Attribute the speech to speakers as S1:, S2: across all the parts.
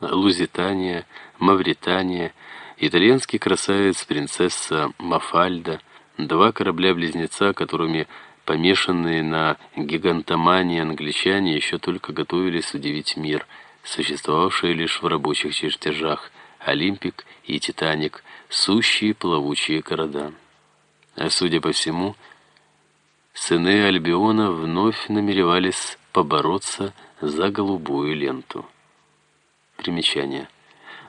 S1: Лузитания, Мавритания, итальянский красавец принцесса Мафальда, два корабля-близнеца, которыми помешанные на гигантомании англичане еще только готовились удивить мир, существовавшие лишь в рабочих чертежах, Олимпик и Титаник, сущие плавучие города. А судя по всему, сыны Альбиона вновь намеревались побороться за голубую ленту. Примечание.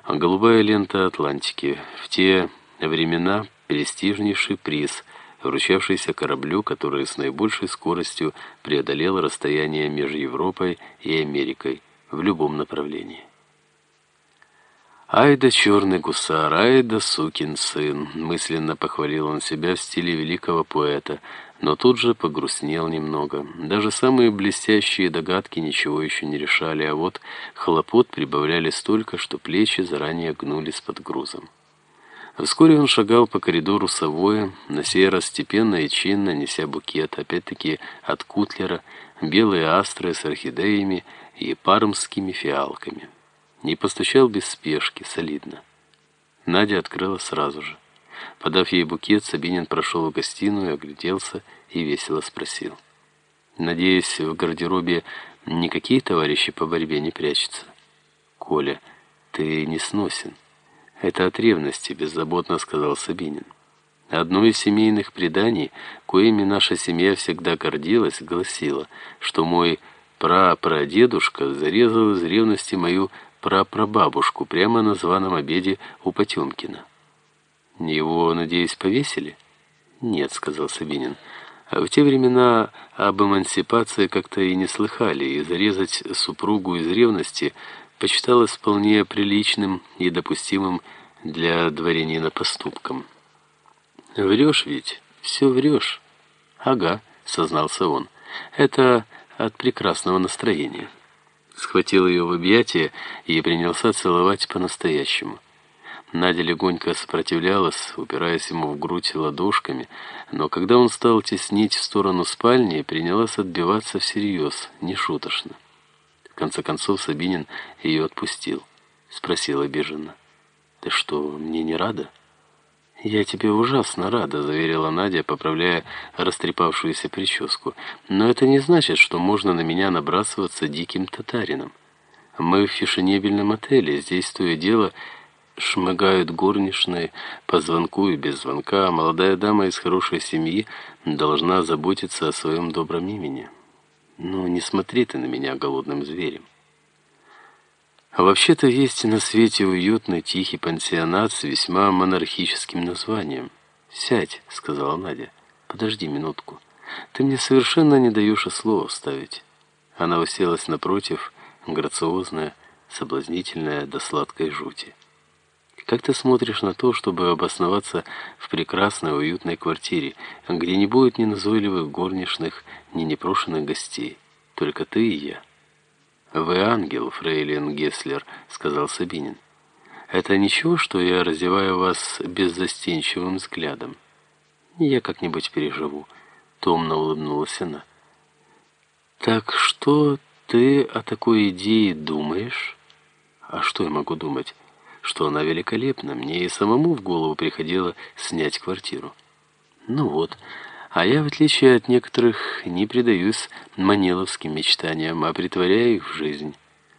S1: Голубая лента Атлантики. В те времена престижнейший приз, вручавшийся кораблю, который с наибольшей скоростью преодолел расстояние между Европой и Америкой в любом направлении. «Ай да черный гусар, ай да сукин сын!» Мысленно похвалил он себя в стиле великого поэта, но тут же погрустнел немного. Даже самые блестящие догадки ничего еще не решали, а вот хлопот прибавляли столько, что плечи заранее гнулись под грузом. Вскоре он шагал по коридору Савоя, на сей раз степенно и чинно, неся букет, опять-таки от Кутлера, белые астры с орхидеями и пармскими фиалками. Не постучал без спешки, солидно. Надя открыла сразу же. Подав ей букет, Сабинин прошел в гостиную, огляделся и весело спросил. «Надеюсь, в гардеробе никакие товарищи по борьбе не прячутся?» «Коля, ты не сносен». «Это от ревности», — беззаботно сказал Сабинин. Одно из семейных преданий, коими наша семья всегда гордилась, гласило, что мой прапрадедушка зарезал из ревности мою прапрабабушку прямо на званом обеде у Потемкина. «Его, надеюсь, повесили?» «Нет», — сказал Сабинин. «В те времена об эмансипации как-то и не слыхали, и зарезать супругу из ревности почиталось вполне приличным и допустимым для дворянина поступком». «Врешь ведь? Все врешь?» «Ага», — сознался он. «Это от прекрасного настроения» схватил ее в объятия и принялся целовать по-настоящему. Надя легонько сопротивлялась, упираясь ему в грудь ладошками, но когда он стал теснить в сторону спальни, принялась отбиваться всерьез, нешуточно. В конце концов Сабинин ее отпустил. Спросил обиженно. «Ты что, мне не рада?» «Я тебе ужасно рада», — заверила Надя, поправляя растрепавшуюся прическу. «Но это не значит, что можно на меня набрасываться диким татарином. Мы в фешенебельном отеле, здесь то и дело шмыгают горничные по звонку и без звонка, молодая дама из хорошей семьи должна заботиться о своем добром имени. Ну, не смотри ты на меня голодным зверем». А вообще-то есть на свете уютный тихий пансионат с весьма монархическим названием. «Сядь», — сказала Надя. «Подожди минутку. Ты мне совершенно не даешь и слова вставить». Она уселась напротив, грациозная, соблазнительная до сладкой жути. «Как ты смотришь на то, чтобы обосноваться в прекрасной уютной квартире, где не будет ни назойливых горничных, ни непрошенных гостей, только ты и я?» «Вы ангел, фрейлин Гесслер», — сказал Сабинин. «Это ничего, что я раздеваю вас беззастенчивым взглядом? Я как-нибудь переживу», — томно улыбнулась она. «Так что ты о такой идее думаешь?» «А что я могу думать?» «Что она великолепна. Мне и самому в голову приходило снять квартиру». «Ну вот». А я, в отличие от некоторых, не предаюсь маниловским мечтаниям, а притворяю их в жизнь.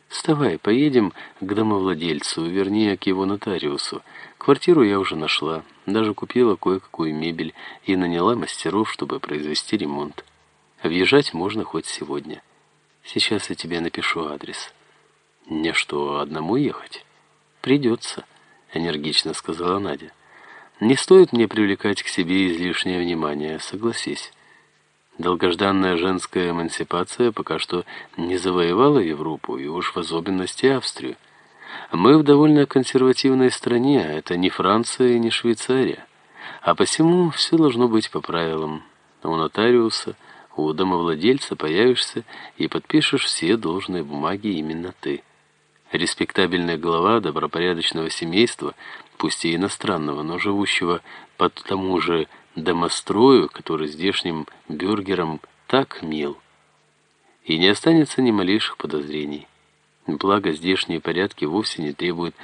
S1: Вставай, поедем к домовладельцу, вернее, к его нотариусу. Квартиру я уже нашла, даже купила кое-какую мебель и наняла мастеров, чтобы произвести ремонт. Въезжать можно хоть сегодня. Сейчас я тебе напишу адрес. Не что, одному ехать? Придется, энергично сказала Надя. Не стоит мне привлекать к себе излишнее внимание, согласись. Долгожданная женская эмансипация пока что не завоевала Европу, и уж в особенности Австрию. Мы в довольно консервативной стране, это не Франция и не Швейцария. А посему все должно быть по правилам. У нотариуса, у домовладельца появишься и подпишешь все должные бумаги именно ты. Респектабельная глава добропорядочного семейства – пусть и иностранного, но живущего по тому же домострою, который здешним бюргерам так мил. И не останется ни малейших подозрений. Благо, здешние порядки вовсе не требуют